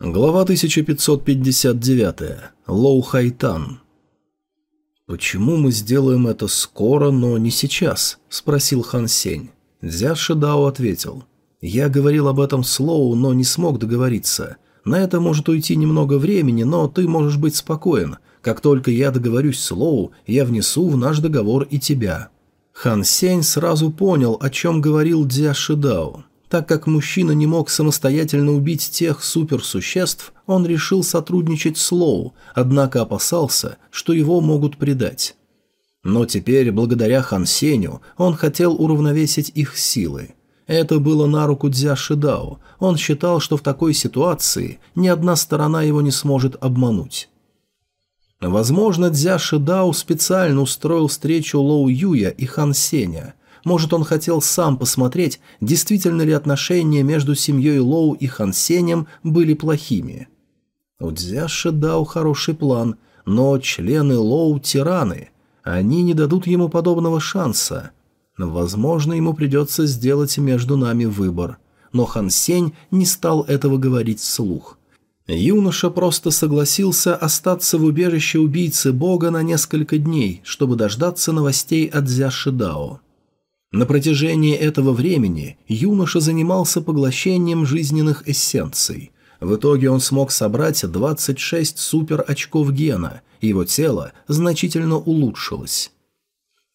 Глава 1559. Лоу Хайтан. «Почему мы сделаем это скоро, но не сейчас?» – спросил Хан Сень. Дзя Шидао ответил. «Я говорил об этом с Лоу, но не смог договориться. На это может уйти немного времени, но ты можешь быть спокоен. Как только я договорюсь с Лоу, я внесу в наш договор и тебя». Хан Сень сразу понял, о чем говорил Дзя Шидао. Так как мужчина не мог самостоятельно убить тех суперсуществ, он решил сотрудничать с Лоу, однако опасался, что его могут предать. Но теперь, благодаря Хан Сеню, он хотел уравновесить их силы. Это было на руку Дзя Шидао. Он считал, что в такой ситуации ни одна сторона его не сможет обмануть. Возможно, Дзя Шидао специально устроил встречу Лоу Юя и Хан Сеня, может, он хотел сам посмотреть, действительно ли отношения между семьей Лоу и Хан Сенем были плохими. У Дзяши дал хороший план, но члены Лоу – тираны. Они не дадут ему подобного шанса. Возможно, ему придется сделать между нами выбор. Но Хан Сень не стал этого говорить вслух. Юноша просто согласился остаться в убежище убийцы бога на несколько дней, чтобы дождаться новостей от Дзяши Дао. На протяжении этого времени юноша занимался поглощением жизненных эссенций. В итоге он смог собрать 26 супер-очков гена, и его тело значительно улучшилось.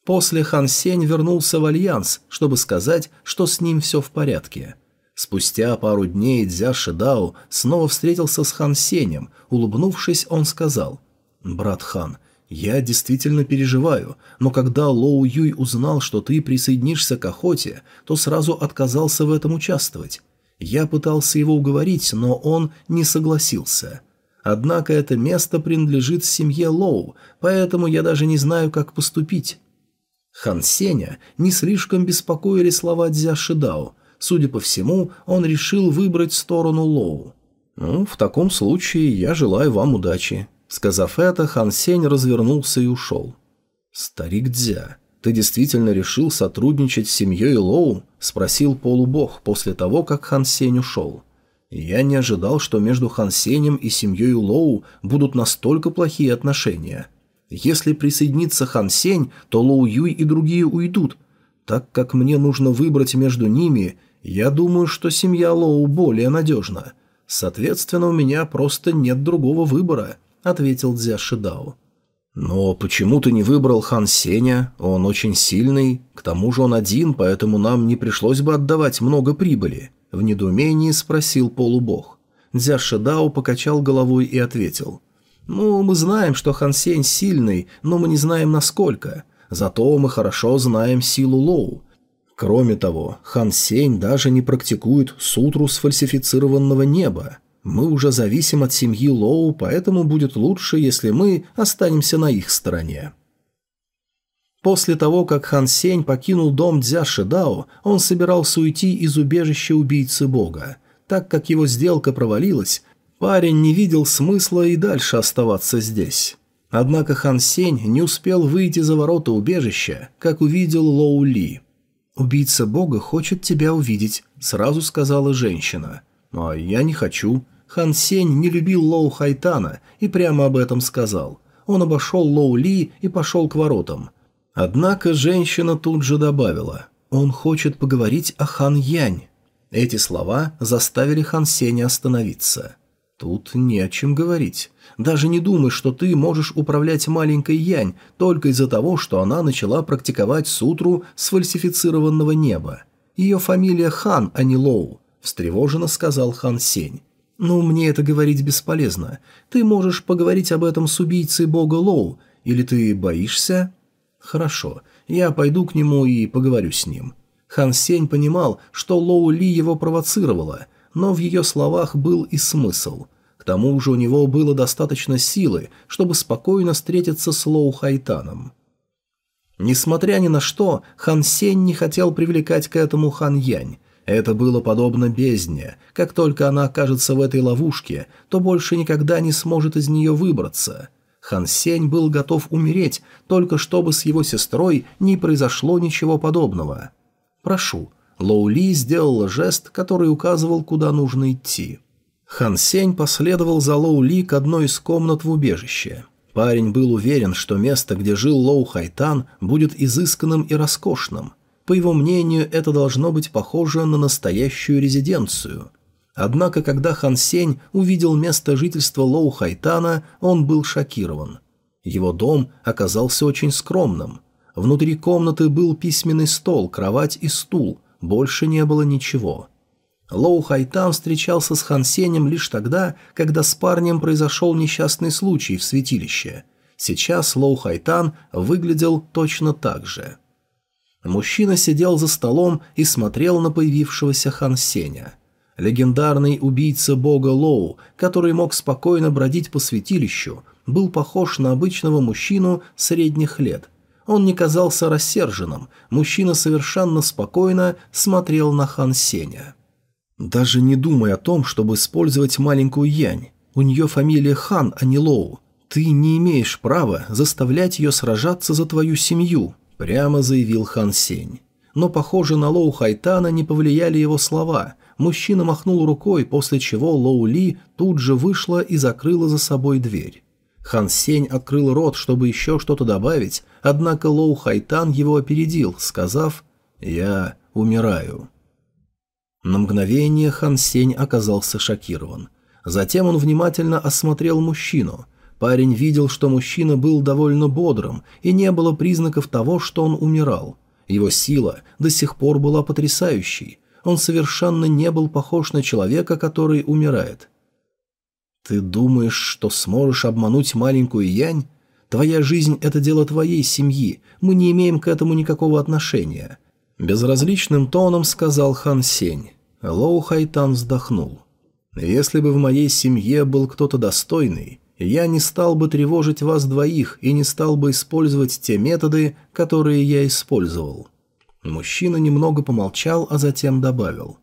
После Хан Сень вернулся в Альянс, чтобы сказать, что с ним все в порядке. Спустя пару дней Дзя Шидао снова встретился с Хан Сенем. Улыбнувшись, он сказал, «Брат Хан, «Я действительно переживаю, но когда Лоу Юй узнал, что ты присоединишься к охоте, то сразу отказался в этом участвовать. Я пытался его уговорить, но он не согласился. Однако это место принадлежит семье Лоу, поэтому я даже не знаю, как поступить». Хан Сеня не слишком беспокоили слова Дзя Шидао. Судя по всему, он решил выбрать сторону Лоу. «Ну, в таком случае я желаю вам удачи. Сказав это, Хан Сень развернулся и ушел. «Старик Дзя, ты действительно решил сотрудничать с семьей Лоу?» – спросил полубог после того, как Хан Сень ушел. «Я не ожидал, что между Хан Сенем и семьей Лоу будут настолько плохие отношения. Если присоединится Хан Сень, то Лоу Юй и другие уйдут. Так как мне нужно выбрать между ними, я думаю, что семья Лоу более надежна. Соответственно, у меня просто нет другого выбора». — ответил Дзя Шидао. «Но почему ты не выбрал Хан Сеня? Он очень сильный. К тому же он один, поэтому нам не пришлось бы отдавать много прибыли», — в недоумении спросил полубог. Дзя Шидао покачал головой и ответил. «Ну, мы знаем, что Хан Сень сильный, но мы не знаем, насколько. Зато мы хорошо знаем силу Лоу. Кроме того, Хан Сень даже не практикует сутру сфальсифицированного неба. Мы уже зависим от семьи Лоу, поэтому будет лучше, если мы останемся на их стороне. После того, как Хан Сень покинул дом Дзя Шидао, он собирался уйти из убежища убийцы бога. Так как его сделка провалилась, парень не видел смысла и дальше оставаться здесь. Однако Хан Сень не успел выйти за ворота убежища, как увидел Лоу Ли. «Убийца бога хочет тебя увидеть», — сразу сказала женщина. «А я не хочу. Хан Сень не любил Лоу Хайтана и прямо об этом сказал. Он обошел Лоу Ли и пошел к воротам. Однако женщина тут же добавила «Он хочет поговорить о Хан Янь». Эти слова заставили Хан Сеня остановиться. «Тут не о чем говорить. Даже не думай, что ты можешь управлять маленькой Янь только из-за того, что она начала практиковать сутру сфальсифицированного неба. Ее фамилия Хан, а не Лоу», – встревоженно сказал Хан Сень. «Ну, мне это говорить бесполезно. Ты можешь поговорить об этом с убийцей бога Лоу, или ты боишься?» «Хорошо, я пойду к нему и поговорю с ним». Хан Сень понимал, что Лоу Ли его провоцировала, но в ее словах был и смысл. К тому же у него было достаточно силы, чтобы спокойно встретиться с Лоу Хайтаном. Несмотря ни на что, Хан Сень не хотел привлекать к этому Хан Янь, это было подобно бездне. Как только она окажется в этой ловушке, то больше никогда не сможет из нее выбраться. Хан Сень был готов умереть, только чтобы с его сестрой не произошло ничего подобного. «Прошу». Лоу Ли сделала жест, который указывал, куда нужно идти. Хан Сень последовал за Лоу Ли к одной из комнат в убежище. Парень был уверен, что место, где жил Лоу Хайтан, будет изысканным и роскошным. По его мнению, это должно быть похоже на настоящую резиденцию. Однако, когда Хан Сень увидел место жительства Лоу Хайтана, он был шокирован. Его дом оказался очень скромным. Внутри комнаты был письменный стол, кровать и стул, больше не было ничего. Лоу Хайтан встречался с Хан Сенем лишь тогда, когда с парнем произошел несчастный случай в святилище. Сейчас Лоу Хайтан выглядел точно так же. Мужчина сидел за столом и смотрел на появившегося Хан Сеня. Легендарный убийца бога Лоу, который мог спокойно бродить по святилищу, был похож на обычного мужчину средних лет. Он не казался рассерженным, мужчина совершенно спокойно смотрел на Хан Сеня. «Даже не думай о том, чтобы использовать маленькую Янь. У нее фамилия Хан, а не Лоу. Ты не имеешь права заставлять ее сражаться за твою семью», – прямо заявил Хан Сень. Но, похоже, на Лоу Хайтана не повлияли его слова. Мужчина махнул рукой, после чего Лоу Ли тут же вышла и закрыла за собой дверь. Хан Сень открыл рот, чтобы еще что-то добавить, однако Лоу Хайтан его опередил, сказав «Я умираю». На мгновение Хан Сень оказался шокирован. Затем он внимательно осмотрел мужчину. Парень видел, что мужчина был довольно бодрым, и не было признаков того, что он умирал. Его сила до сих пор была потрясающей. Он совершенно не был похож на человека, который умирает. «Ты думаешь, что сможешь обмануть маленькую Янь? Твоя жизнь – это дело твоей семьи, мы не имеем к этому никакого отношения. Безразличным тоном сказал Хан Сень. Лоу Хайтан вздохнул. «Если бы в моей семье был кто-то достойный, я не стал бы тревожить вас двоих и не стал бы использовать те методы, которые я использовал». Мужчина немного помолчал, а затем добавил.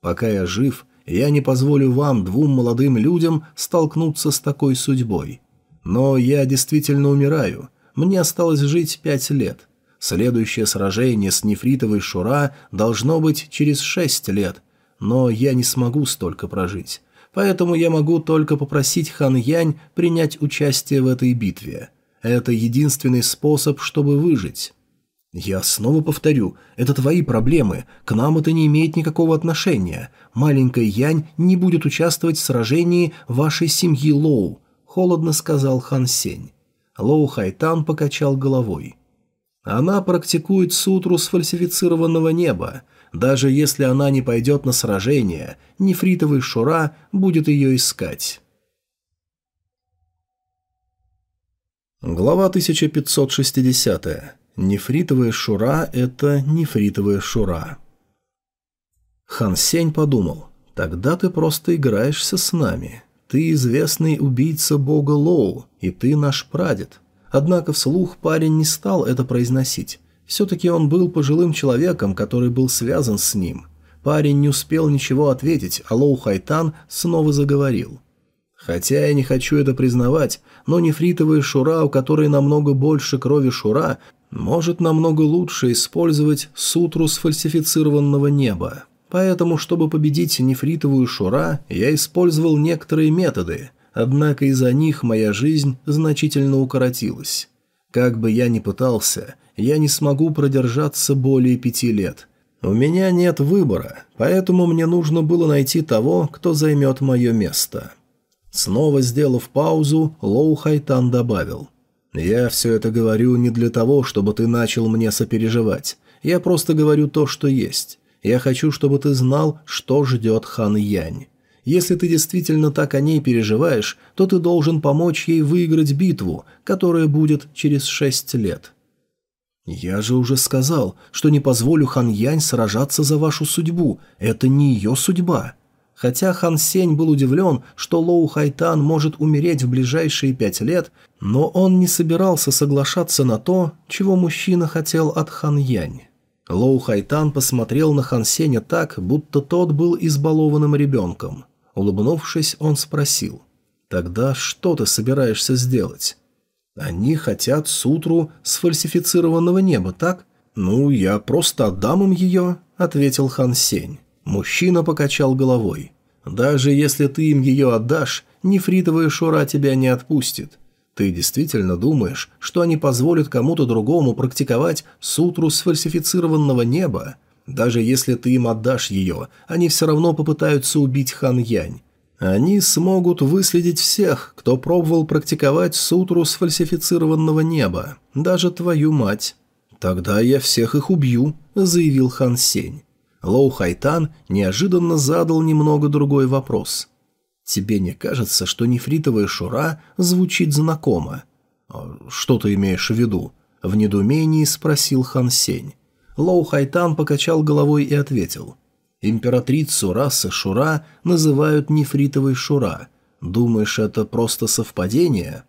«Пока я жив, я не позволю вам, двум молодым людям, столкнуться с такой судьбой. Но я действительно умираю. Мне осталось жить пять лет. Следующее сражение с нефритовой Шура должно быть через шесть лет, но я не смогу столько прожить. Поэтому я могу только попросить Хан Янь принять участие в этой битве. Это единственный способ, чтобы выжить. Я снова повторю, это твои проблемы, к нам это не имеет никакого отношения. Маленькая Янь не будет участвовать в сражении вашей семьи Лоу, холодно сказал Хан Сень. Лоу Хайтан покачал головой. Она практикует сутру сфальсифицированного неба. Даже если она не пойдет на сражение, нефритовый Шура будет ее искать. Глава 1560. Нефритовая Шура – это нефритовая Шура. Хан Сень подумал, тогда ты просто играешься с нами. Ты известный убийца бога Лоу, и ты наш прадед. Однако вслух парень не стал это произносить. Все-таки он был пожилым человеком, который был связан с ним. Парень не успел ничего ответить, а Лоу Хайтан снова заговорил. Хотя я не хочу это признавать, но нефритовая шура, у которой намного больше крови шура, может намного лучше использовать сутру сфальсифицированного неба. Поэтому, чтобы победить нефритовую шура, я использовал некоторые методы, Однако из-за них моя жизнь значительно укоротилась. Как бы я ни пытался, я не смогу продержаться более пяти лет. У меня нет выбора, поэтому мне нужно было найти того, кто займет мое место. Снова сделав паузу, Лоу Хайтан добавил. «Я все это говорю не для того, чтобы ты начал мне сопереживать. Я просто говорю то, что есть. Я хочу, чтобы ты знал, что ждет Хан Янь. Если ты действительно так о ней переживаешь, то ты должен помочь ей выиграть битву, которая будет через шесть лет. Я же уже сказал, что не позволю Хан Янь сражаться за вашу судьбу. Это не ее судьба. Хотя Хан Сень был удивлен, что Лоу Хайтан может умереть в ближайшие пять лет, но он не собирался соглашаться на то, чего мужчина хотел от Хан Янь. Лоу Хайтан посмотрел на Хан Сеня так, будто тот был избалованным ребенком. Улыбнувшись, он спросил. «Тогда что ты собираешься сделать?» «Они хотят сутру сфальсифицированного неба, так?» «Ну, я просто отдам им ее», — ответил Хан Сень. Мужчина покачал головой. Даже если ты им ее отдашь, нефритовая шура тебя не отпустит. Ты действительно думаешь, что они позволят кому-то другому практиковать сутру сфальсифицированного неба? Даже если ты им отдашь ее, они все равно попытаются убить Хан Янь. Они смогут выследить всех, кто пробовал практиковать сутру сфальсифицированного неба, даже твою мать. Тогда я всех их убью, заявил Хан Сень. Лоу Хайтан неожиданно задал немного другой вопрос. «Тебе не кажется, что нефритовая шура звучит знакомо?» «А «Что ты имеешь в виду?» – в недоумении спросил Хан Сень. Лоу Хайтан покачал головой и ответил. «Императрицу расы Шура называют нефритовой Шура. Думаешь, это просто совпадение?»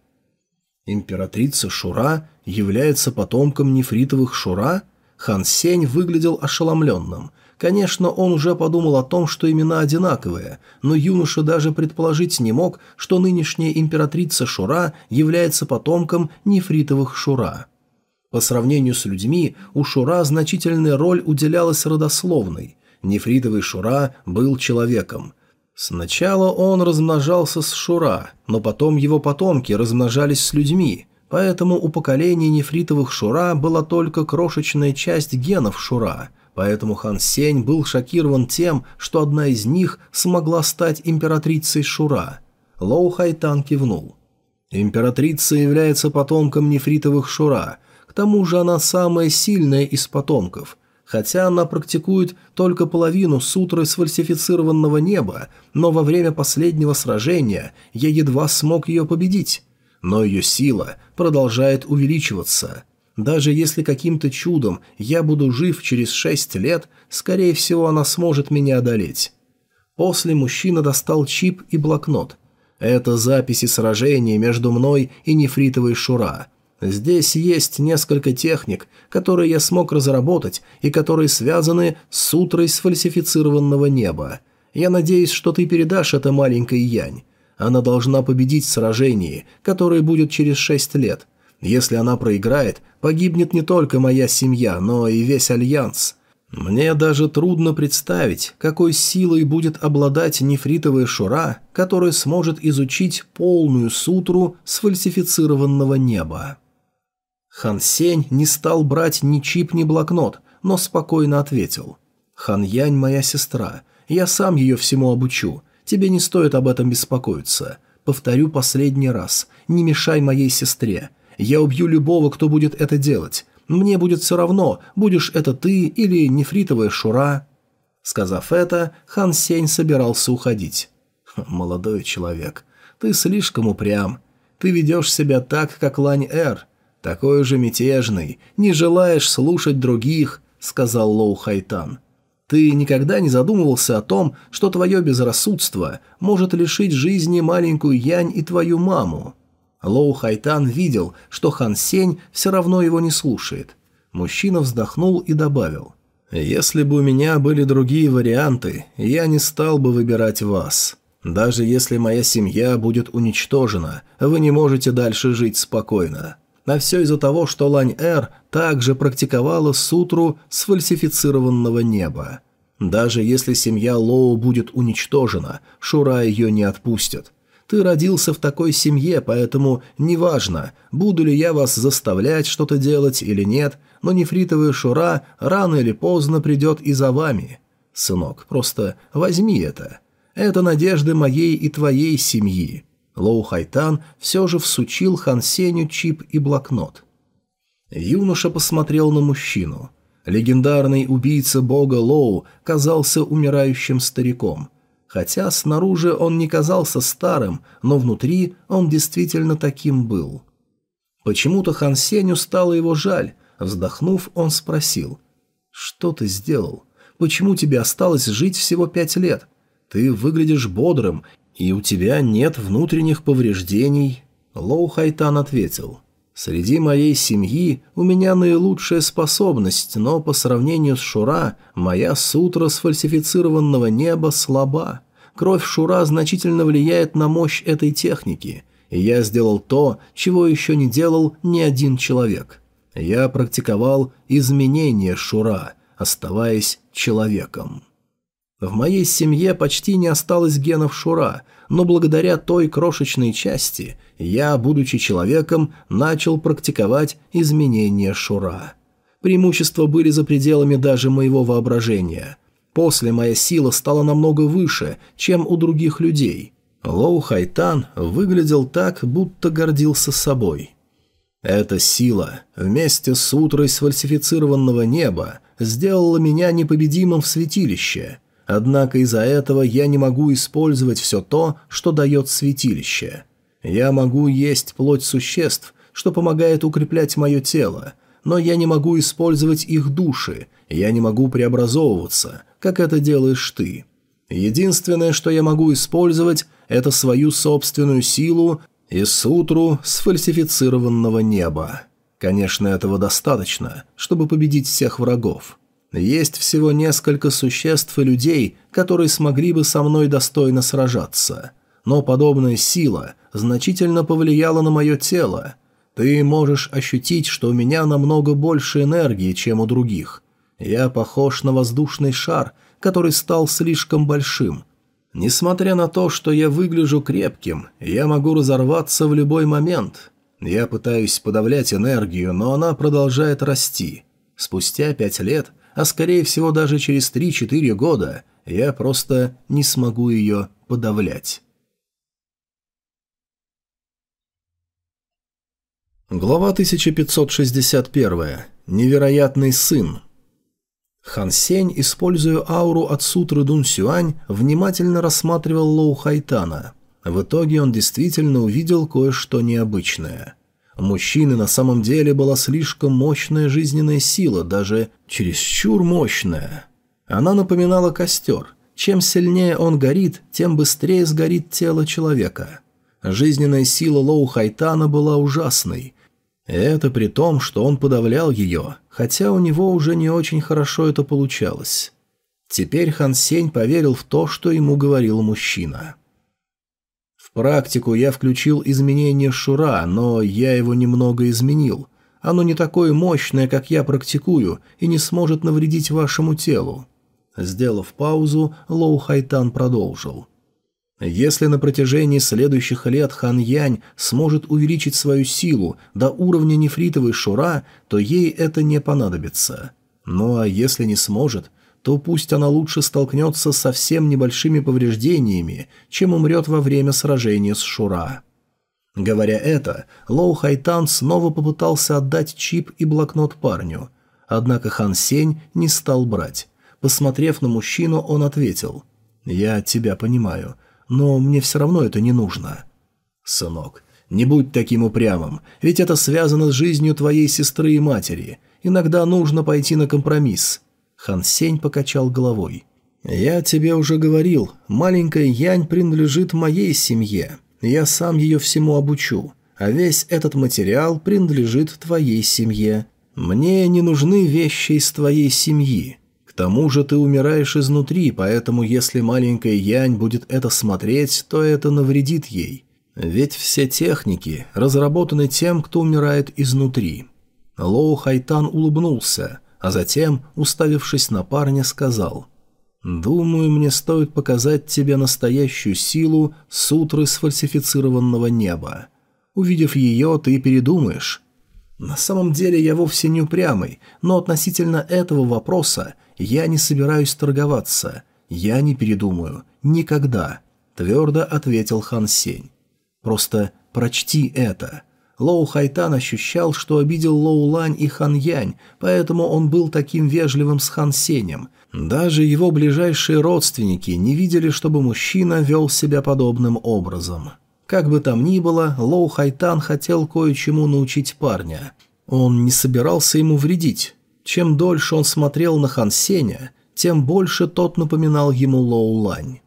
«Императрица Шура является потомком нефритовых Шура?» Хан Сень выглядел ошеломленным. Конечно, он уже подумал о том, что имена одинаковые, но юноша даже предположить не мог, что нынешняя императрица Шура является потомком нефритовых Шура. По сравнению с людьми, у Шура значительная роль уделялась родословной. Нефритовый Шура был человеком. Сначала он размножался с Шура, но потом его потомки размножались с людьми, поэтому у поколения нефритовых Шура была только крошечная часть генов Шура – Поэтому хан Сень был шокирован тем, что одна из них смогла стать императрицей Шура. Лоу Хайтан кивнул. Императрица является потомком нефритовых Шура, к тому же она самая сильная из потомков. Хотя она практикует только половину сутры сфальсифицированного неба, но во время последнего сражения я едва смог ее победить. Но ее сила продолжает увеличиваться – даже если каким-то чудом я буду жив через шесть лет, скорее всего, она сможет меня одолеть. После мужчина достал чип и блокнот. Это записи сражений между мной и нефритовой Шура. Здесь есть несколько техник, которые я смог разработать и которые связаны с сутрой сфальсифицированного неба. Я надеюсь, что ты передашь это маленькой Янь. Она должна победить в сражении, которое будет через шесть лет – если она проиграет, погибнет не только моя семья, но и весь Альянс. Мне даже трудно представить, какой силой будет обладать нефритовая шура, которая сможет изучить полную сутру сфальсифицированного неба. Хан Сень не стал брать ни чип, ни блокнот, но спокойно ответил. «Хан Янь моя сестра, я сам ее всему обучу, тебе не стоит об этом беспокоиться. Повторю последний раз, не мешай моей сестре, я убью любого, кто будет это делать. Мне будет все равно, будешь это ты или нефритовая шура». Сказав это, Хан Сень собирался уходить. «Молодой человек, ты слишком упрям. Ты ведешь себя так, как Лань-Эр. Такой же мятежный, не желаешь слушать других», — сказал Лоу Хайтан. «Ты никогда не задумывался о том, что твое безрассудство может лишить жизни маленькую Янь и твою маму?» Лоу Хайтан видел, что Хан Сень все равно его не слушает. Мужчина вздохнул и добавил. «Если бы у меня были другие варианты, я не стал бы выбирать вас. Даже если моя семья будет уничтожена, вы не можете дальше жить спокойно. А все из-за того, что Лань-Эр также практиковала сутру сфальсифицированного неба. Даже если семья Лоу будет уничтожена, Шура ее не отпустят. Ты родился в такой семье, поэтому неважно, буду ли я вас заставлять что-то делать или нет, но нефритовая шура рано или поздно придет и за вами. Сынок, просто возьми это. Это надежды моей и твоей семьи». Лоу Хайтан все же всучил Хан Сеню чип и блокнот. Юноша посмотрел на мужчину. Легендарный убийца бога Лоу казался умирающим стариком – Хотя снаружи он не казался старым, но внутри он действительно таким был. Почему-то Хан Сеню стало его жаль. Вздохнув, он спросил. «Что ты сделал? Почему тебе осталось жить всего пять лет? Ты выглядишь бодрым, и у тебя нет внутренних повреждений». Лоу Хайтан ответил. «Среди моей семьи у меня наилучшая способность, но по сравнению с Шура моя сутра сфальсифицированного неба слаба. Кровь Шура значительно влияет на мощь этой техники, и я сделал то, чего еще не делал ни один человек. Я практиковал изменение Шура, оставаясь человеком». В моей семье почти не осталось генов Шура, но благодаря той крошечной части я, будучи человеком, начал практиковать изменения Шура. Преимущества были за пределами даже моего воображения. После моя сила стала намного выше, чем у других людей. Лоу Хайтан выглядел так, будто гордился собой. Эта сила, вместе с утрой сфальсифицированного неба, сделала меня непобедимым в святилище – Однако из-за этого я не могу использовать все то, что дает святилище. Я могу есть плоть существ, что помогает укреплять мое тело, но я не могу использовать их души, я не могу преобразовываться, как это делаешь ты. Единственное, что я могу использовать, это свою собственную силу и сутру сфальсифицированного неба. Конечно, этого достаточно, чтобы победить всех врагов. Есть всего несколько существ и людей, которые смогли бы со мной достойно сражаться. Но подобная сила значительно повлияла на мое тело. Ты можешь ощутить, что у меня намного больше энергии, чем у других. Я похож на воздушный шар, который стал слишком большим. Несмотря на то, что я выгляжу крепким, я могу разорваться в любой момент. Я пытаюсь подавлять энергию, но она продолжает расти. Спустя пять лет а скорее всего даже через 3-4 года я просто не смогу ее подавлять. Глава 1561. Невероятный сын. Хан Сень, используя ауру от сутры Дун Сюань, внимательно рассматривал Лоу Хайтана. В итоге он действительно увидел кое-что необычное – у мужчины на самом деле была слишком мощная жизненная сила, даже чересчур мощная. Она напоминала костер. Чем сильнее он горит, тем быстрее сгорит тело человека. Жизненная сила Лоу Хайтана была ужасной. это при том, что он подавлял ее, хотя у него уже не очень хорошо это получалось. Теперь Хан Сень поверил в то, что ему говорил мужчина практику я включил изменение Шура, но я его немного изменил. Оно не такое мощное, как я практикую, и не сможет навредить вашему телу». Сделав паузу, Лоу Хайтан продолжил. «Если на протяжении следующих лет Хан Янь сможет увеличить свою силу до уровня нефритовой Шура, то ей это не понадобится. Ну а если не сможет, то пусть она лучше столкнется с совсем небольшими повреждениями, чем умрет во время сражения с Шура. Говоря это, Лоу Хайтан снова попытался отдать чип и блокнот парню. Однако Хан Сень не стал брать. Посмотрев на мужчину, он ответил. «Я тебя понимаю, но мне все равно это не нужно». «Сынок, не будь таким упрямым, ведь это связано с жизнью твоей сестры и матери. Иногда нужно пойти на компромисс. Хан Сень покачал головой. «Я тебе уже говорил, маленькая Янь принадлежит моей семье. Я сам ее всему обучу, а весь этот материал принадлежит твоей семье. Мне не нужны вещи из твоей семьи. К тому же ты умираешь изнутри, поэтому если маленькая Янь будет это смотреть, то это навредит ей. Ведь все техники разработаны тем, кто умирает изнутри». Лоу Хайтан улыбнулся – а затем, уставившись на парня, сказал «Думаю, мне стоит показать тебе настоящую силу сутры сфальсифицированного неба. Увидев ее, ты передумаешь». «На самом деле я вовсе не упрямый, но относительно этого вопроса я не собираюсь торговаться. Я не передумаю. Никогда», — твердо ответил Хан Сень. «Просто прочти это». Лоу Хайтан ощущал, что обидел Лоу Лань и Хан Янь, поэтому он был таким вежливым с Хан Сенем. Даже его ближайшие родственники не видели, чтобы мужчина вел себя подобным образом. Как бы там ни было, Лоу Хайтан хотел кое-чему научить парня. Он не собирался ему вредить. Чем дольше он смотрел на Хан Сеня, тем больше тот напоминал ему Лоу Лань.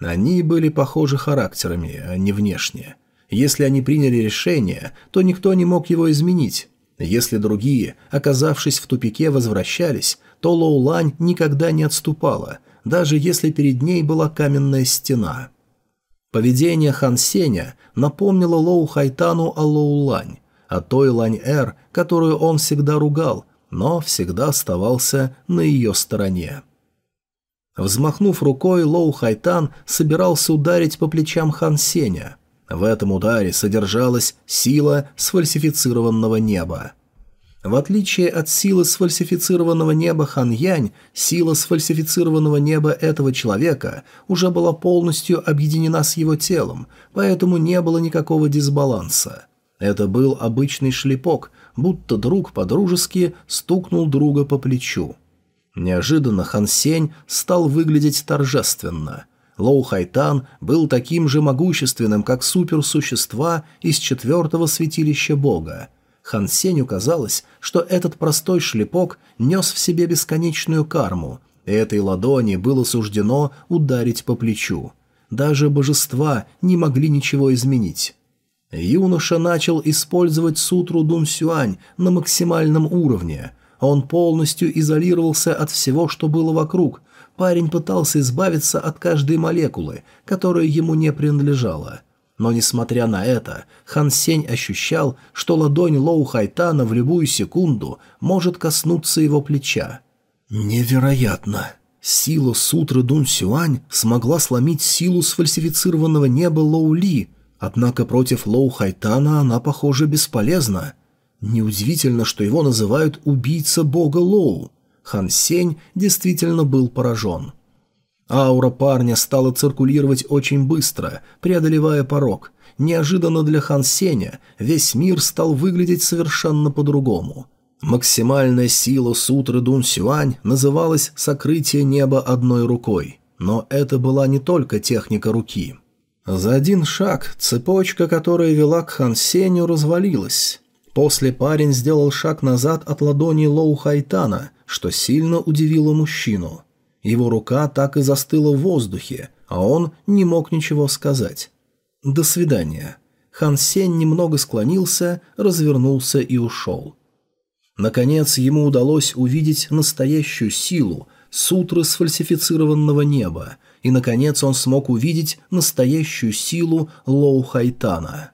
Они были похожи характерами, а не внешне. Если они приняли решение, то никто не мог его изменить. Если другие, оказавшись в тупике, возвращались, то Лоулань никогда не отступала, даже если перед ней была каменная стена. Поведение Хан Сеня напомнило Лоу Хайтану о Лоулань, о той Лань-Эр, которую он всегда ругал, но всегда оставался на ее стороне. Взмахнув рукой, Лоу Хайтан собирался ударить по плечам Хан Сеня. В этом ударе содержалась сила сфальсифицированного неба. В отличие от силы сфальсифицированного неба Хан Янь, сила сфальсифицированного неба этого человека уже была полностью объединена с его телом, поэтому не было никакого дисбаланса. Это был обычный шлепок, будто друг подружески стукнул друга по плечу. Неожиданно Хан Сень стал выглядеть торжественно. Лоу Хайтан был таким же могущественным, как суперсущества из четвертого святилища бога. Хан Сенью казалось, что этот простой шлепок нес в себе бесконечную карму, и этой ладони было суждено ударить по плечу. Даже божества не могли ничего изменить. Юноша начал использовать сутру Дун Сюань на максимальном уровне – он полностью изолировался от всего, что было вокруг. Парень пытался избавиться от каждой молекулы, которая ему не принадлежала. Но, несмотря на это, Хан Сень ощущал, что ладонь Лоу Хайтана в любую секунду может коснуться его плеча. «Невероятно!» Сила сутры Дун Сюань смогла сломить силу сфальсифицированного неба Лоу Ли, однако против Лоу Хайтана она, похоже, бесполезна. Неудивительно, что его называют «убийца бога Лоу». Хан Сень действительно был поражен. Аура парня стала циркулировать очень быстро, преодолевая порог. Неожиданно для Хан Сеня весь мир стал выглядеть совершенно по-другому. Максимальная сила сутры Дун Сюань называлась «сокрытие неба одной рукой». Но это была не только техника руки. За один шаг цепочка, которая вела к Хан Сеню, развалилась. После парень сделал шаг назад от ладони Лоу Хайтана, что сильно удивило мужчину. Его рука так и застыла в воздухе, а он не мог ничего сказать. «До свидания». Хан Сень немного склонился, развернулся и ушел. Наконец ему удалось увидеть настоящую силу, сутры сфальсифицированного неба, и, наконец, он смог увидеть настоящую силу Лоу Хайтана.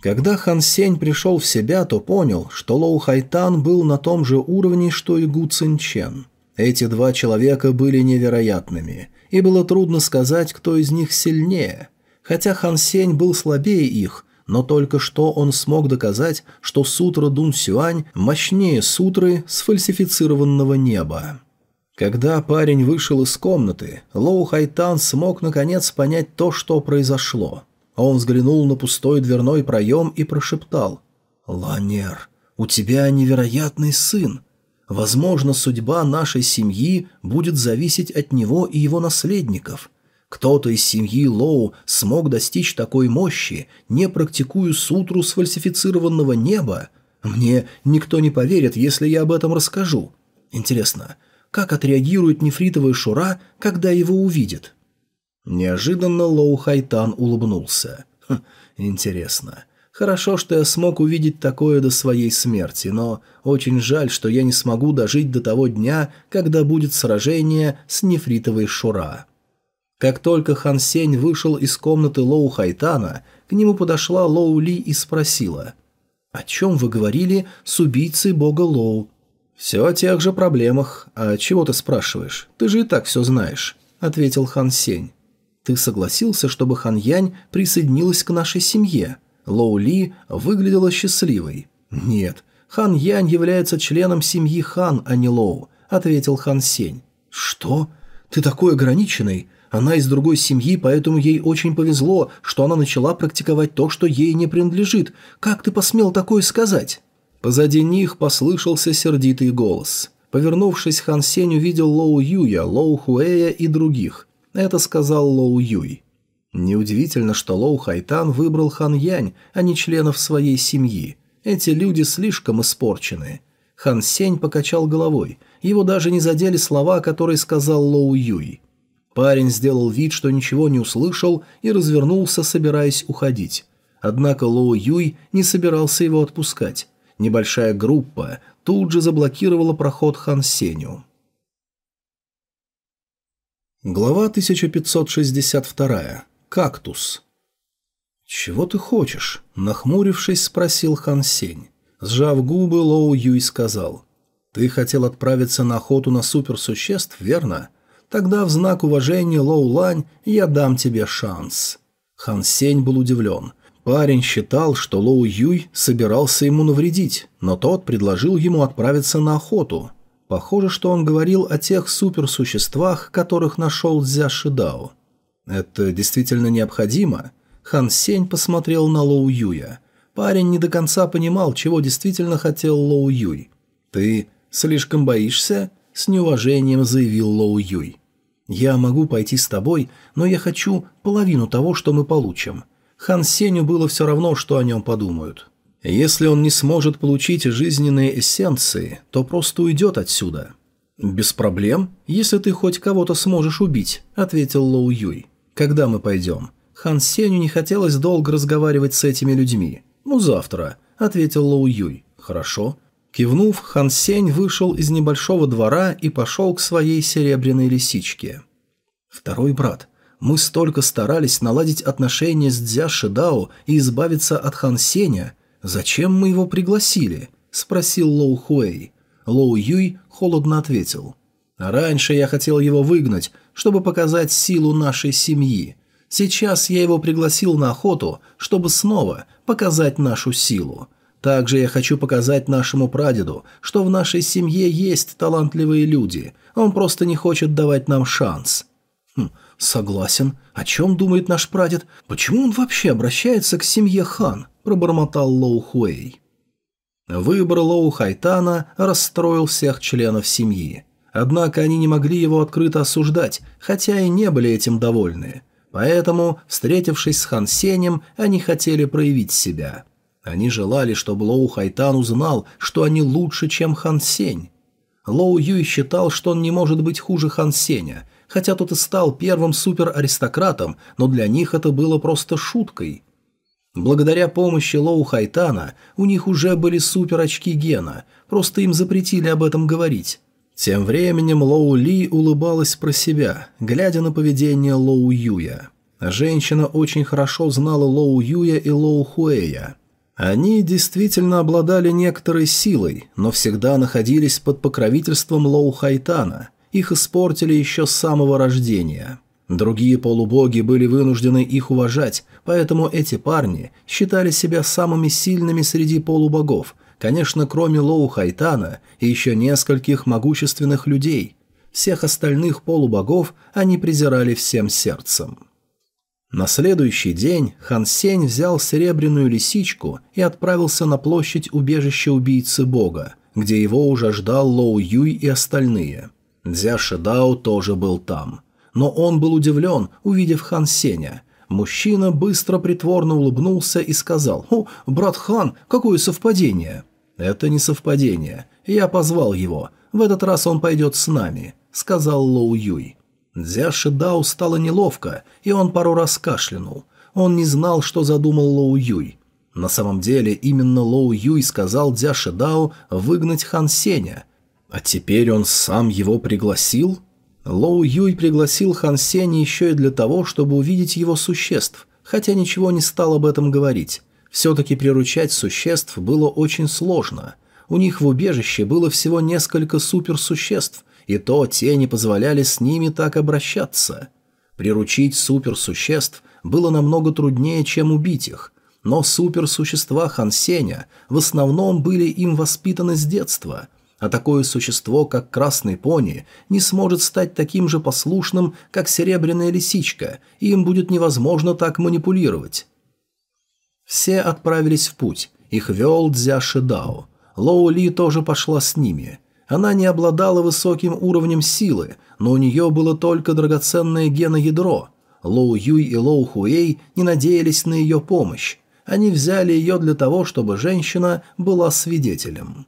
Когда Хан Сень пришел в себя, то понял, что Лоу Хайтан был на том же уровне, что и Гу Цинчен. Эти два человека были невероятными, и было трудно сказать, кто из них сильнее. Хотя Хан Сень был слабее их, но только что он смог доказать, что сутра Дун Сюань мощнее сутры сфальсифицированного неба. Когда парень вышел из комнаты, Лоу Хайтан смог наконец понять то, что произошло. А он взглянул на пустой дверной проем и прошептал. «Ланер, у тебя невероятный сын. Возможно, судьба нашей семьи будет зависеть от него и его наследников. Кто-то из семьи Лоу смог достичь такой мощи, не практикуя сутру сфальсифицированного неба. Мне никто не поверит, если я об этом расскажу. Интересно, как отреагирует нефритовая шура, когда его увидит?» Неожиданно Лоу Хайтан улыбнулся. Хм, интересно. Хорошо, что я смог увидеть такое до своей смерти, но очень жаль, что я не смогу дожить до того дня, когда будет сражение с нефритовой Шура. Как только Хан Сень вышел из комнаты Лоу Хайтана, к нему подошла Лоу Ли и спросила, «О чем вы говорили с убийцей бога Лоу?» «Все о тех же проблемах. А чего ты спрашиваешь? Ты же и так все знаешь», — ответил Хан Сень. Ты согласился, чтобы Хан Янь присоединилась к нашей семье. Лоу Ли выглядела счастливой. Нет, Хан Янь является членом семьи Хан, а не Лоу, ответил Хан Сень. Что? Ты такой ограниченный? Она из другой семьи, поэтому ей очень повезло, что она начала практиковать то, что ей не принадлежит. Как ты посмел такое сказать?» Позади них послышался сердитый голос. Повернувшись, Хан Сень увидел Лоу Юя, Лоу Хуэя и других. Это сказал Лоу Юй. Неудивительно, что Лоу Хайтан выбрал Хан Янь, а не членов своей семьи. Эти люди слишком испорчены. Хан Сень покачал головой. Его даже не задели слова, которые сказал Лоу Юй. Парень сделал вид, что ничего не услышал, и развернулся, собираясь уходить. Однако Лоу Юй не собирался его отпускать. Небольшая группа тут же заблокировала проход Хан Сеню. Глава 1562. Кактус. «Чего ты хочешь?» – нахмурившись, спросил Хан Сень. Сжав губы, Лоу Юй сказал. «Ты хотел отправиться на охоту на суперсуществ, верно? Тогда в знак уважения Лоу Лань я дам тебе шанс». Хан Сень был удивлен. Парень считал, что Лоу Юй собирался ему навредить, но тот предложил ему отправиться на охоту. Похоже, что он говорил о тех суперсуществах, которых нашел Цзя Шидао. «Это действительно необходимо?» Хан Сень посмотрел на Лоу Юя. Парень не до конца понимал, чего действительно хотел Лоу Юй. «Ты слишком боишься?» – с неуважением заявил Лоу Юй. «Я могу пойти с тобой, но я хочу половину того, что мы получим». Хан Сеню было все равно, что о нем подумают. Если он не сможет получить жизненные эссенции, то просто уйдет отсюда. «Без проблем, если ты хоть кого-то сможешь убить», – ответил Лоу Юй. «Когда мы пойдем?» Хан Сеню не хотелось долго разговаривать с этими людьми. «Ну, завтра», – ответил Лоу Юй. «Хорошо». Кивнув, Хан Сень вышел из небольшого двора и пошел к своей серебряной лисичке. «Второй брат, мы столько старались наладить отношения с Дзя Шидао и избавиться от Хан Сеня. Зачем мы его пригласили?» – спросил Лоу Хуэй. Лоу Юй холодно ответил. «Раньше я хотел его выгнать, чтобы показать силу нашей семьи. Сейчас я его пригласил на охоту, чтобы снова показать нашу силу. Также я хочу показать нашему прадеду, что в нашей семье есть талантливые люди. Он просто не хочет давать нам шанс. Хм, согласен. О чем думает наш прадед? Почему он вообще обращается к семье хан? Пробормотал Лоу Хуэй. Выбор Лоу Хайтана расстроил всех членов семьи. Однако они не могли его открыто осуждать, хотя и не были этим довольны. Поэтому, встретившись с Хан Сенем, они хотели проявить себя. Они желали, чтобы Лоу Хайтан узнал, что они лучше, чем Хан Сень. Лоу Юй считал, что он не может быть хуже Хан Сеня, хотя тот и стал первым супераристократом, но для них это было просто шуткой. Благодаря помощи Лоу Хайтана у них уже были суперочки гена, просто им запретили об этом говорить. Тем временем Лоу Ли улыбалась про себя, глядя на поведение Лоу Юя. Женщина очень хорошо знала Лоу Юя и Лоу Хуэя. Они действительно обладали некоторой силой, но всегда находились под покровительством Лоу Хайтана. Их испортили еще с самого рождения. Другие полубоги были вынуждены их уважать, поэтому эти парни считали себя самыми сильными среди полубогов – Конечно, кроме Лоу Хайтана и еще нескольких могущественных людей. Всех остальных полубогов они презирали всем сердцем. На следующий день Хан Сень взял серебряную лисичку и отправился на площадь убежища убийцы бога, где его уже ждал Лоу Юй и остальные. Дзя Шидао тоже был там. Но он был удивлен, увидев Хан Сеня. Мужчина быстро притворно улыбнулся и сказал «О, брат Хан, какое совпадение!» «Это не совпадение. Я позвал его. В этот раз он пойдет с нами», — сказал Лоу Юй. Дзя Шидау стало неловко, и он пару раз кашлянул. Он не знал, что задумал Лоу Юй. На самом деле, именно Лоу Юй сказал Дзя Шидао выгнать Хан Сеня. А теперь он сам его пригласил? Лоу Юй пригласил Хан Сеня еще и для того, чтобы увидеть его существ, хотя ничего не стал об этом говорить. Все-таки приручать существ было очень сложно. У них в убежище было всего несколько суперсуществ, и то те не позволяли с ними так обращаться. Приручить суперсуществ было намного труднее, чем убить их, но суперсущества Хансеня в основном были им воспитаны с детства, а такое существо, как красный пони, не сможет стать таким же послушным, как серебряная лисичка, и им будет невозможно так манипулировать. Все отправились в путь, их вел Дзя Шидао. Лоу Ли тоже пошла с ними. Она не обладала высоким уровнем силы, но у нее было только драгоценное геноядро. Лоу Юй и Лоу Хуэй не надеялись на ее помощь. Они взяли ее для того, чтобы женщина была свидетелем.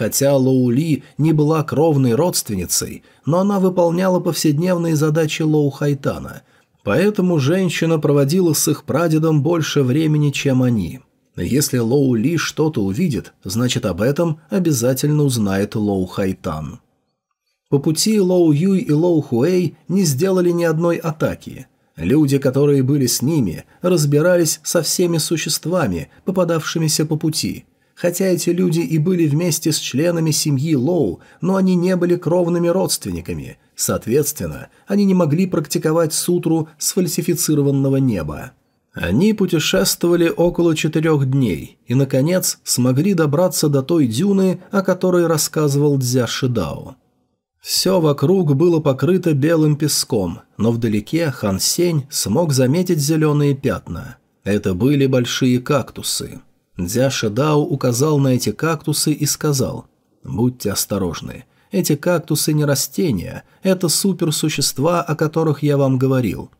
Хотя Лоу Ли не была кровной родственницей, но она выполняла повседневные задачи Лоу Хайтана – Поэтому женщина проводила с их прадедом больше времени, чем они. Если Лоу Ли что-то увидит, значит об этом обязательно узнает Лоу Хайтан. По пути Лоу Юй и Лоу Хуэй не сделали ни одной атаки. Люди, которые были с ними, разбирались со всеми существами, попадавшимися по пути. Хотя эти люди и были вместе с членами семьи Лоу, но они не были кровными родственниками. Соответственно, они не могли практиковать сутру сфальсифицированного неба. Они путешествовали около четырех дней и, наконец, смогли добраться до той дюны, о которой рассказывал Дзя Шидао. Все вокруг было покрыто белым песком, но вдалеке Хан Сень смог заметить зеленые пятна. Это были большие кактусы. Дзя Шидао указал на эти кактусы и сказал «Будьте осторожны, эти кактусы не растения, это суперсущества, о которых я вам говорил.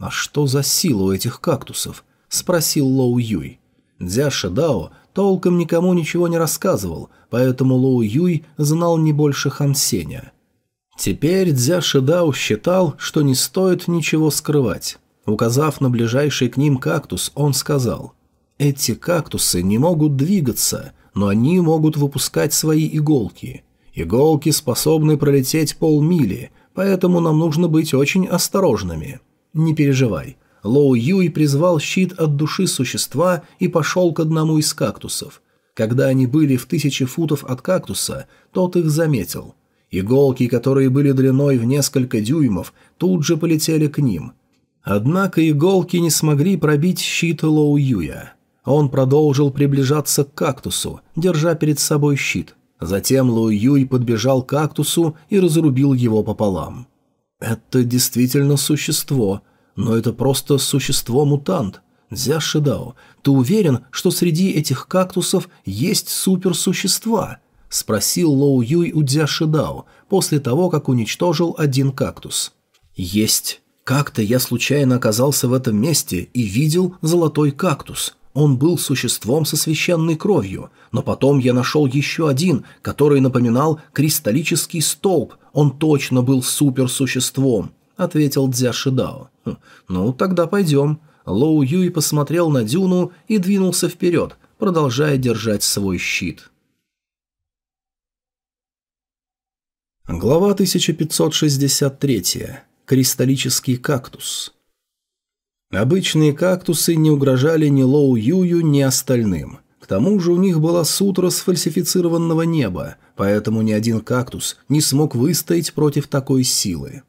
«А что за сила у этих кактусов?» – спросил Лоу Юй. Дзя Шедао толком никому ничего не рассказывал, поэтому Лоу Юй знал не больше Хан Сеня. Теперь Дзя Шедао считал, что не стоит ничего скрывать. Указав на ближайший к ним кактус, он сказал, «Эти кактусы не могут двигаться, но они могут выпускать свои иголки. Иголки способны пролететь полмили, поэтому нам нужно быть очень осторожными». «Не переживай». Лоу Юй призвал щит от души существа и пошел к одному из кактусов. Когда они были в тысячи футов от кактуса, тот их заметил. Иголки, которые были длиной в несколько дюймов, тут же полетели к ним. Однако иголки не смогли пробить щит Лоу Юя. Он продолжил приближаться к кактусу, держа перед собой щит. Затем Лоу Юй подбежал к кактусу и разрубил его пополам. «Это действительно существо, но это просто существо-мутант. Зя Шидао, ты уверен, что среди этих кактусов есть суперсущества?» – спросил Лоу Юй у Дзя Шидао после того, как уничтожил один кактус. «Есть. Как-то я случайно оказался в этом месте и видел золотой кактус. Он был существом со священной кровью, но потом я нашел еще один, который напоминал кристаллический столб, он точно был суперсуществом», — ответил Дзя Шидао. «Хм, «Ну, тогда пойдем». Лоу Юй посмотрел на дюну и двинулся вперед, продолжая держать свой щит. Глава 1563. Кристаллический кактус. Обычные кактусы не угрожали ни Лоу Юю, ни остальным. К тому же у них была сутра сфальсифицированного неба, поэтому ни один кактус не смог выстоять против такой силы.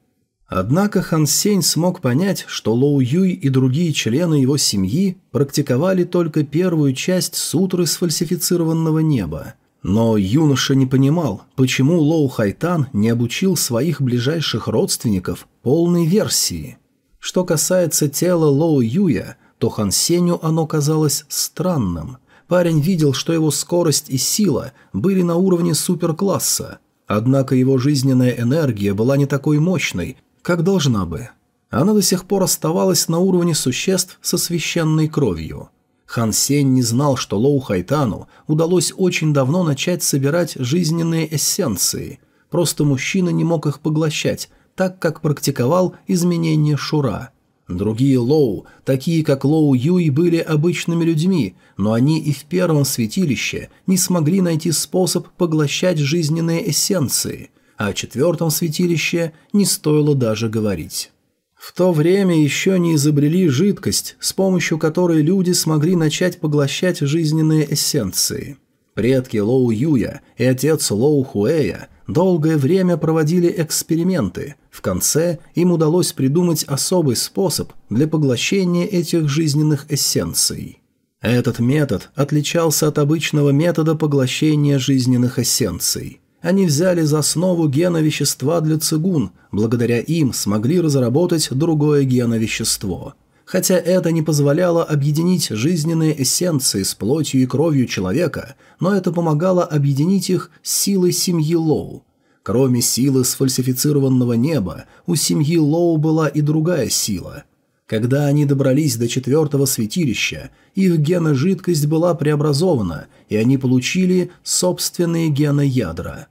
Однако Хан Сень смог понять, что Лоу Юй и другие члены его семьи практиковали только первую часть сутры сфальсифицированного неба. Но юноша не понимал, почему Лоу Хайтан не обучил своих ближайших родственников полной версии – что касается тела Лоу Юя, то Хан Сеню оно казалось странным. Парень видел, что его скорость и сила были на уровне суперкласса, однако его жизненная энергия была не такой мощной, как должна бы. Она до сих пор оставалась на уровне существ со священной кровью. Хан Сень не знал, что Лоу Хайтану удалось очень давно начать собирать жизненные эссенции. Просто мужчина не мог их поглощать, так как практиковал изменение Шура. Другие Лоу, такие как Лоу Юй, были обычными людьми, но они и в первом святилище не смогли найти способ поглощать жизненные эссенции, а о четвертом святилище не стоило даже говорить. В то время еще не изобрели жидкость, с помощью которой люди смогли начать поглощать жизненные эссенции. Предки Лоу Юя и отец Лоу Хуэя долгое время проводили эксперименты. В конце им удалось придумать особый способ для поглощения этих жизненных эссенций. Этот метод отличался от обычного метода поглощения жизненных эссенций. Они взяли за основу геновещества для цигун, благодаря им смогли разработать другое геновещество – Хотя это не позволяло объединить жизненные эссенции с плотью и кровью человека, но это помогало объединить их с силой семьи Лоу. Кроме силы сфальсифицированного неба, у семьи Лоу была и другая сила. Когда они добрались до четвертого святилища, их геножидкость была преобразована, и они получили собственные геноядра –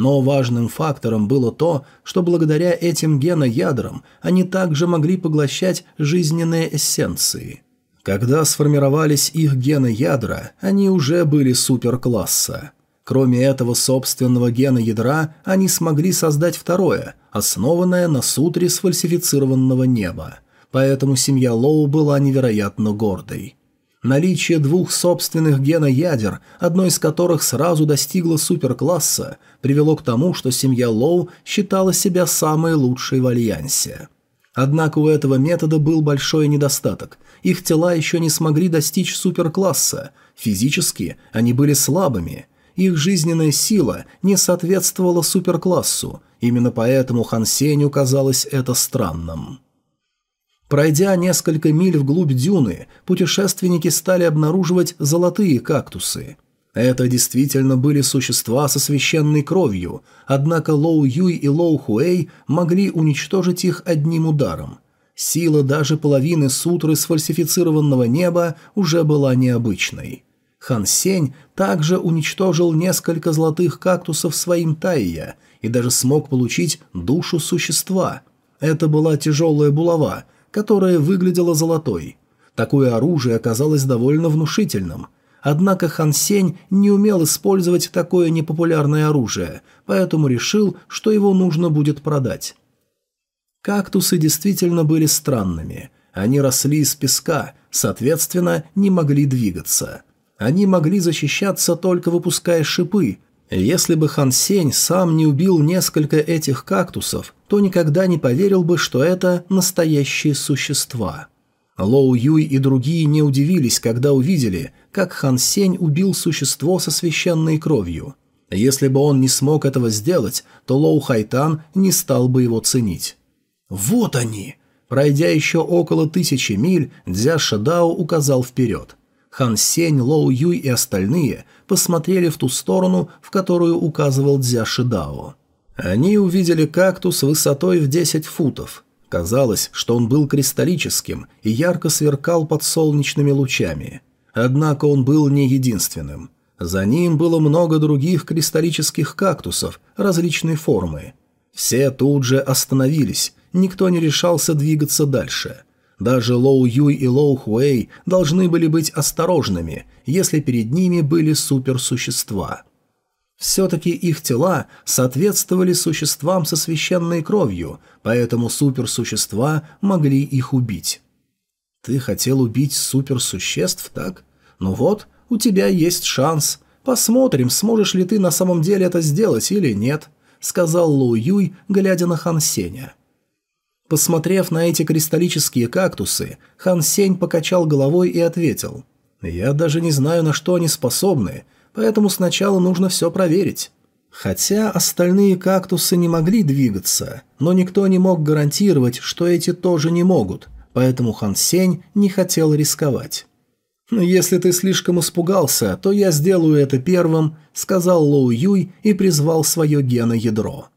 но важным фактором было то, что благодаря этим геноядрам они также могли поглощать жизненные эссенции. Когда сформировались их геноядра, они уже были суперкласса. Кроме этого собственного геноядра, они смогли создать второе, основанное на сутре сфальсифицированного неба. Поэтому семья Лоу была невероятно гордой. Наличие двух собственных геноядер, одно из которых сразу достигло суперкласса, привело к тому, что семья Лоу считала себя самой лучшей в Альянсе. Однако у этого метода был большой недостаток. Их тела еще не смогли достичь суперкласса. Физически они были слабыми. Их жизненная сила не соответствовала суперклассу. Именно поэтому Хан Сенью казалось это странным. Пройдя несколько миль вглубь дюны, путешественники стали обнаруживать золотые кактусы. Это действительно были существа со священной кровью, однако Лоу Юй и Лоу Хуэй могли уничтожить их одним ударом. Сила даже половины сутры сфальсифицированного неба уже была необычной. Хан Сень также уничтожил несколько золотых кактусов своим Тайя и даже смог получить душу существа. Это была тяжелая булава, которая выглядела золотой. Такое оружие оказалось довольно внушительным. Однако Хан Сень не умел использовать такое непопулярное оружие, поэтому решил, что его нужно будет продать. Кактусы действительно были странными. Они росли из песка, соответственно, не могли двигаться. Они могли защищаться только выпуская шипы, если бы Хан Сень сам не убил несколько этих кактусов, то никогда не поверил бы, что это настоящие существа. Лоу Юй и другие не удивились, когда увидели, как Хан Сень убил существо со священной кровью. Если бы он не смог этого сделать, то Лоу Хайтан не стал бы его ценить. «Вот они!» Пройдя еще около тысячи миль, Дзя Шадао указал вперед. Хан Сень, Лоу Юй и остальные посмотрели в ту сторону, в которую указывал Дзя Шидао. Они увидели кактус высотой в 10 футов. Казалось, что он был кристаллическим и ярко сверкал под солнечными лучами. Однако он был не единственным. За ним было много других кристаллических кактусов различной формы. Все тут же остановились, никто не решался двигаться дальше – даже Лоу Юй и Лоу Хуэй должны были быть осторожными, если перед ними были суперсущества. Все-таки их тела соответствовали существам со священной кровью, поэтому суперсущества могли их убить. «Ты хотел убить суперсуществ, так? Ну вот, у тебя есть шанс. Посмотрим, сможешь ли ты на самом деле это сделать или нет», — сказал Лоу Юй, глядя на Хан Сеня. Посмотрев на эти кристаллические кактусы, Хан Сень покачал головой и ответил. «Я даже не знаю, на что они способны, поэтому сначала нужно все проверить». Хотя остальные кактусы не могли двигаться, но никто не мог гарантировать, что эти тоже не могут, поэтому Хан Сень не хотел рисковать. «Если ты слишком испугался, то я сделаю это первым», — сказал Лоу Юй и призвал свое геноядро.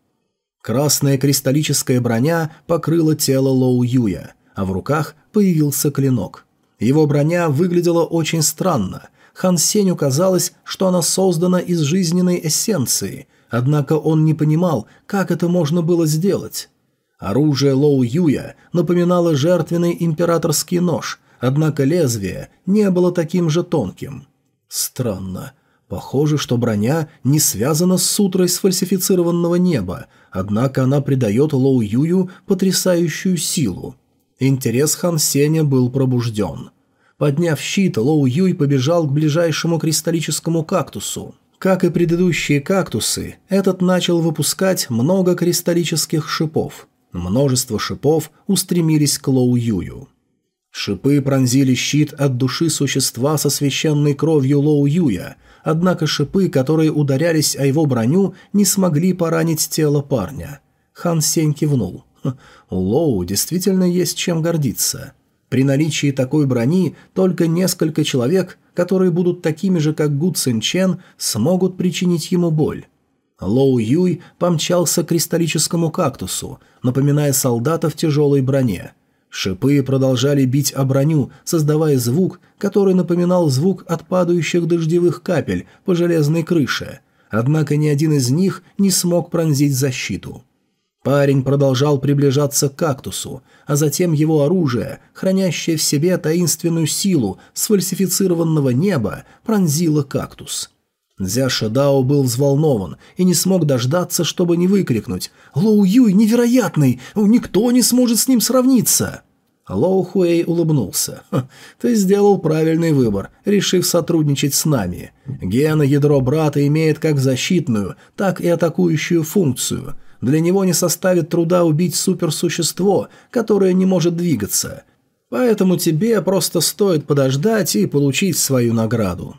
Красная кристаллическая броня покрыла тело Лоу Юя, а в руках появился клинок. Его броня выглядела очень странно. Хан Сеню казалось, что она создана из жизненной эссенции, однако он не понимал, как это можно было сделать. Оружие Лоу Юя напоминало жертвенный императорский нож, однако лезвие не было таким же тонким. Странно. Похоже, что броня не связана с сутрой сфальсифицированного неба, однако она придает Лоу Юю потрясающую силу. Интерес Хан Сеня был пробужден. Подняв щит, Лоу Юй побежал к ближайшему кристаллическому кактусу. Как и предыдущие кактусы, этот начал выпускать много кристаллических шипов. Множество шипов устремились к Лоу Юю. Шипы пронзили щит от души существа со священной кровью Лоу Юя, однако шипы, которые ударялись о его броню, не смогли поранить тело парня. Хан Сень кивнул. У Лоу действительно есть чем гордиться. При наличии такой брони только несколько человек, которые будут такими же, как Гу Цин Чен, смогут причинить ему боль. Лоу Юй помчался к кристаллическому кактусу, напоминая солдата в тяжелой броне – Шипы продолжали бить о броню, создавая звук, который напоминал звук от падающих дождевых капель по железной крыше. Однако ни один из них не смог пронзить защиту. Парень продолжал приближаться к кактусу, а затем его оружие, хранящее в себе таинственную силу сфальсифицированного неба, пронзило кактус. Дзя Шадао был взволнован и не смог дождаться, чтобы не выкрикнуть «Лоу Юй невероятный! Никто не сможет с ним сравниться!» Лоу Хуэй улыбнулся. «Ты сделал правильный выбор, решив сотрудничать с нами. Гена-ядро брата имеет как защитную, так и атакующую функцию. Для него не составит труда убить суперсущество, которое не может двигаться. Поэтому тебе просто стоит подождать и получить свою награду».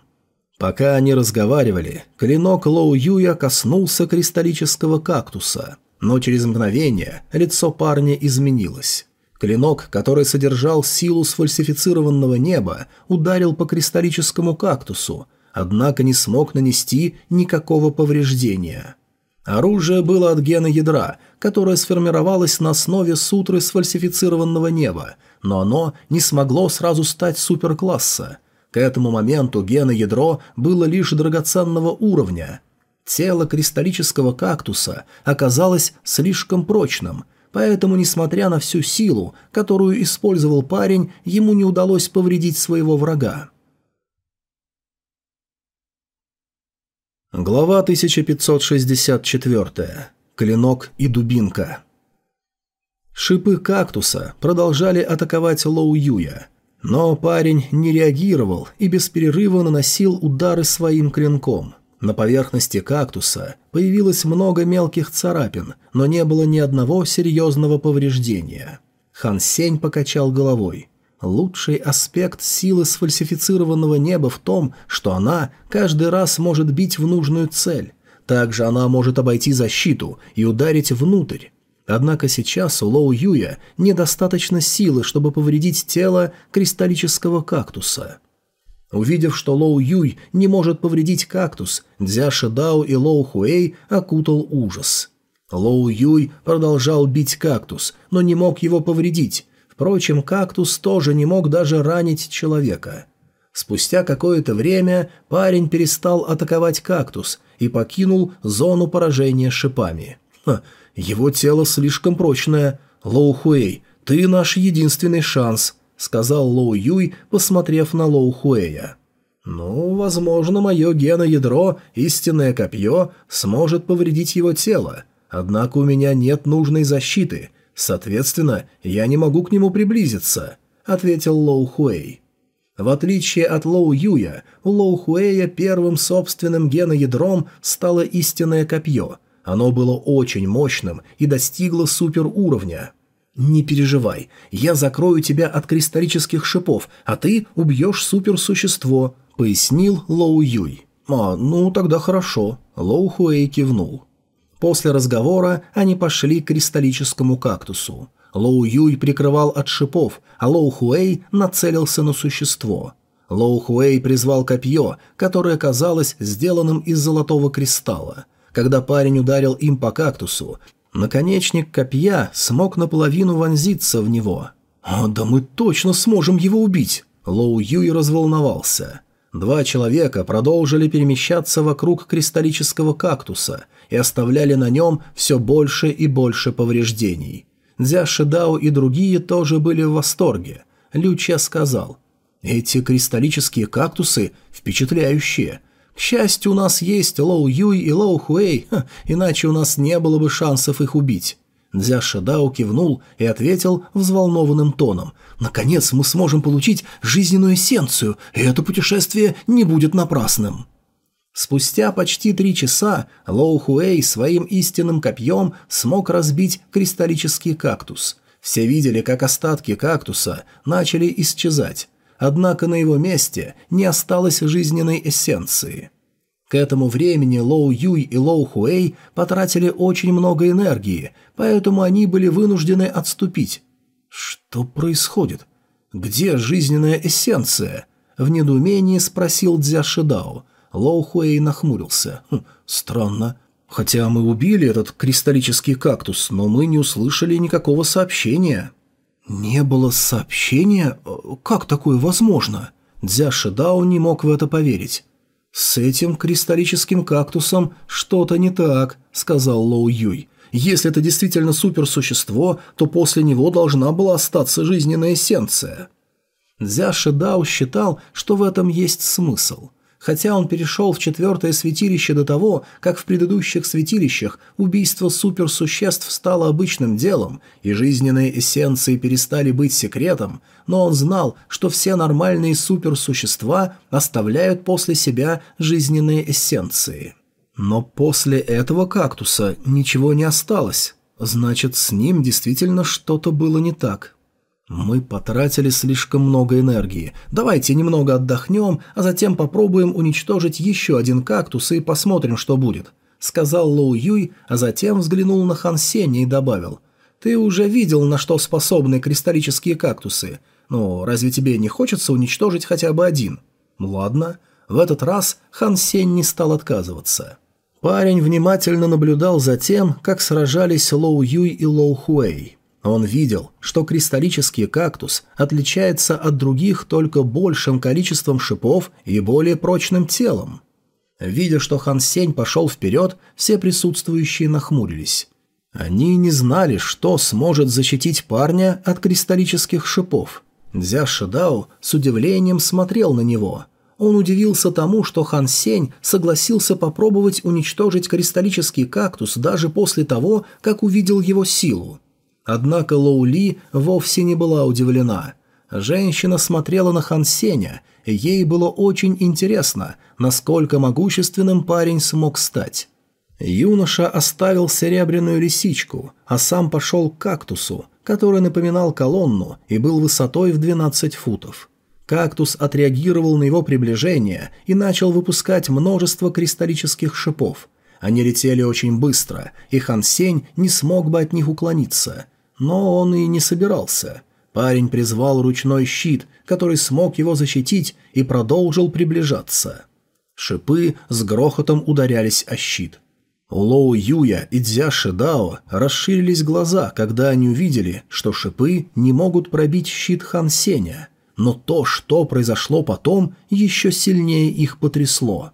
Пока они разговаривали, клинок Лоу Юя коснулся кристаллического кактуса, но через мгновение лицо парня изменилось. Клинок, который содержал силу сфальсифицированного неба, ударил по кристаллическому кактусу, однако не смог нанести никакого повреждения. Оружие было от гена ядра, которое сформировалось на основе сутры сфальсифицированного неба, но оно не смогло сразу стать суперкласса. К этому моменту гена ядро было лишь драгоценного уровня. Тело кристаллического кактуса оказалось слишком прочным, Поэтому, несмотря на всю силу, которую использовал парень, ему не удалось повредить своего врага. Глава 1564. Клинок и дубинка. Шипы кактуса продолжали атаковать Лоу Юя, но парень не реагировал и без перерыва наносил удары своим клинком – на поверхности кактуса появилось много мелких царапин, но не было ни одного серьезного повреждения. Хан Сень покачал головой. Лучший аспект силы сфальсифицированного неба в том, что она каждый раз может бить в нужную цель. Также она может обойти защиту и ударить внутрь. Однако сейчас у Лоу Юя недостаточно силы, чтобы повредить тело кристаллического кактуса. Увидев, что Лоу Юй не может повредить кактус, Дзя Шидао и Лоу Хуэй окутал ужас. Лоу Юй продолжал бить кактус, но не мог его повредить. Впрочем, кактус тоже не мог даже ранить человека. Спустя какое-то время парень перестал атаковать кактус и покинул зону поражения шипами. Ха, его тело слишком прочное. Лоу Хуэй, ты наш единственный шанс –— сказал Лоу Юй, посмотрев на Лоу Хуэя. «Ну, возможно, мое геноядро, истинное копье, сможет повредить его тело, однако у меня нет нужной защиты, соответственно, я не могу к нему приблизиться», — ответил Лоу Хуэй. В отличие от Лоу Юя, у Лоу Хуэя первым собственным геноядром стало истинное копье. Оно было очень мощным и достигло суперуровня. «Не переживай, я закрою тебя от кристаллических шипов, а ты убьешь суперсущество», — пояснил Лоу Юй. «А, ну тогда хорошо», — Лоу Хуэй кивнул. После разговора они пошли к кристаллическому кактусу. Лоу Юй прикрывал от шипов, а Лоу Хуэй нацелился на существо. Лоу Хуэй призвал копье, которое казалось сделанным из золотого кристалла. Когда парень ударил им по кактусу, Наконечник копья смог наполовину вонзиться в него. «А, да мы точно сможем его убить!» Лоу Юй разволновался. Два человека продолжили перемещаться вокруг кристаллического кактуса и оставляли на нем все больше и больше повреждений. Дзя Шидао и другие тоже были в восторге. Люча сказал, «Эти кристаллические кактусы впечатляющие. К счастью, у нас есть Лоу Юй и Лоу Хуэй, ха, иначе у нас не было бы шансов их убить». Дзя Шадао кивнул и ответил взволнованным тоном. «Наконец мы сможем получить жизненную эссенцию, и это путешествие не будет напрасным». Спустя почти три часа Лоу Хуэй своим истинным копьем смог разбить кристаллический кактус. Все видели, как остатки кактуса начали исчезать однако на его месте не осталось жизненной эссенции. К этому времени Лоу Юй и Лоу Хуэй потратили очень много энергии, поэтому они были вынуждены отступить. «Что происходит? Где жизненная эссенция?» В недоумении спросил Дзя Шидао. Лоу Хуэй нахмурился. «Хм, «Странно. Хотя мы убили этот кристаллический кактус, но мы не услышали никакого сообщения». «Не было сообщения? Как такое возможно?» Дзя Шидао не мог в это поверить. «С этим кристаллическим кактусом что-то не так», — сказал Лоу Юй. «Если это действительно суперсущество, то после него должна была остаться жизненная эссенция». Дзя Шидао считал, что в этом есть смысл. Хотя он перешел в четвертое святилище до того, как в предыдущих святилищах убийство суперсуществ стало обычным делом, и жизненные эссенции перестали быть секретом, но он знал, что все нормальные суперсущества оставляют после себя жизненные эссенции. Но после этого кактуса ничего не осталось. Значит, с ним действительно что-то было не так. «Мы потратили слишком много энергии. Давайте немного отдохнем, а затем попробуем уничтожить еще один кактус и посмотрим, что будет», — сказал Лоу Юй, а затем взглянул на Хан Сеня и добавил. «Ты уже видел, на что способны кристаллические кактусы. Ну, разве тебе не хочется уничтожить хотя бы один?» «Ладно». В этот раз Хан Сень не стал отказываться. Парень внимательно наблюдал за тем, как сражались Лоу Юй и Лоу Хуэй. Он видел, что кристаллический кактус отличается от других только большим количеством шипов и более прочным телом. Видя, что Хан Сень пошел вперед, все присутствующие нахмурились. Они не знали, что сможет защитить парня от кристаллических шипов. Дзя Шидао с удивлением смотрел на него. Он удивился тому, что Хан Сень согласился попробовать уничтожить кристаллический кактус даже после того, как увидел его силу. Однако Лоу Ли вовсе не была удивлена. Женщина смотрела на Хан Сеня, и ей было очень интересно, насколько могущественным парень смог стать. Юноша оставил серебряную лисичку, а сам пошел к кактусу, который напоминал колонну и был высотой в 12 футов. Кактус отреагировал на его приближение и начал выпускать множество кристаллических шипов. Они летели очень быстро, и Хан Сень не смог бы от них уклониться – но он и не собирался. Парень призвал ручной щит, который смог его защитить, и продолжил приближаться. Шипы с грохотом ударялись о щит. У Лоу Юя и Дзя Шидао расширились глаза, когда они увидели, что шипы не могут пробить щит Хан Сеня. Но то, что произошло потом, еще сильнее их потрясло.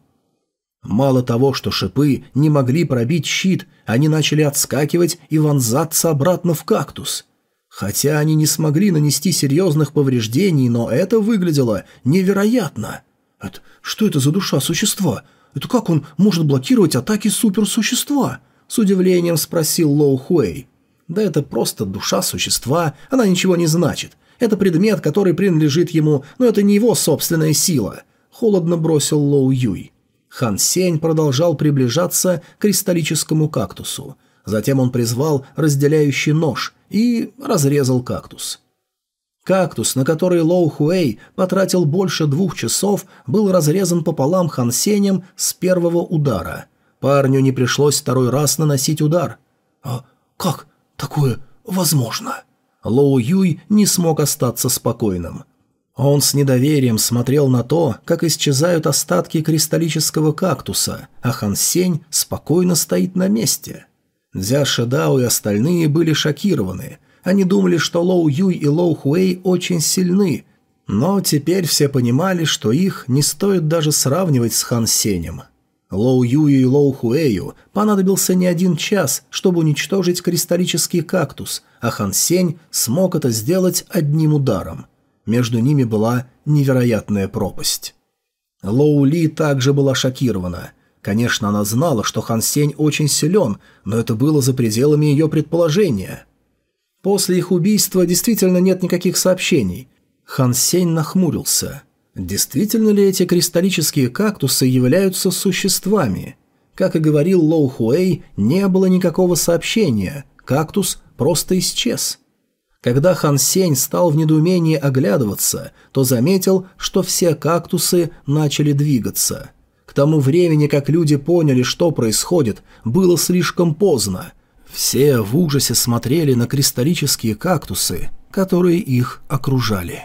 Мало того, что шипы не могли пробить щит, они начали отскакивать и вонзаться обратно в кактус. Хотя они не смогли нанести серьезных повреждений, но это выглядело невероятно. Это, что это за душа существа? Это как он может блокировать атаки суперсущества? С удивлением спросил Лоу Хуэй. Да это просто душа существа, она ничего не значит. Это предмет, который принадлежит ему, но это не его собственная сила. Холодно бросил Лоу Юй. Хан Сень продолжал приближаться к кристаллическому кактусу. Затем он призвал разделяющий нож и разрезал кактус. Кактус, на который Лоу Хуэй потратил больше двух часов, был разрезан пополам Хан Сенем с первого удара. Парню не пришлось второй раз наносить удар. «А как такое возможно?» Лоу Юй не смог остаться спокойным. Он с недоверием смотрел на то, как исчезают остатки кристаллического кактуса, а Хан Сень спокойно стоит на месте. Дзя Шедао и остальные были шокированы. Они думали, что Лоу Юй и Лоу Хуэй очень сильны, но теперь все понимали, что их не стоит даже сравнивать с Хан Сенем. Лоу Юю и Лоу Хуэю понадобился не один час, чтобы уничтожить кристаллический кактус, а Хан Сень смог это сделать одним ударом. Между ними была невероятная пропасть. Лоу Ли также была шокирована. Конечно, она знала, что Хан Сень очень силен, но это было за пределами ее предположения. После их убийства действительно нет никаких сообщений. Хан Сень нахмурился. Действительно ли эти кристаллические кактусы являются существами? Как и говорил Лоу Хуэй, не было никакого сообщения. Кактус просто исчез. Когда Хан Сень стал в недоумении оглядываться, то заметил, что все кактусы начали двигаться. К тому времени, как люди поняли, что происходит, было слишком поздно. Все в ужасе смотрели на кристаллические кактусы, которые их окружали.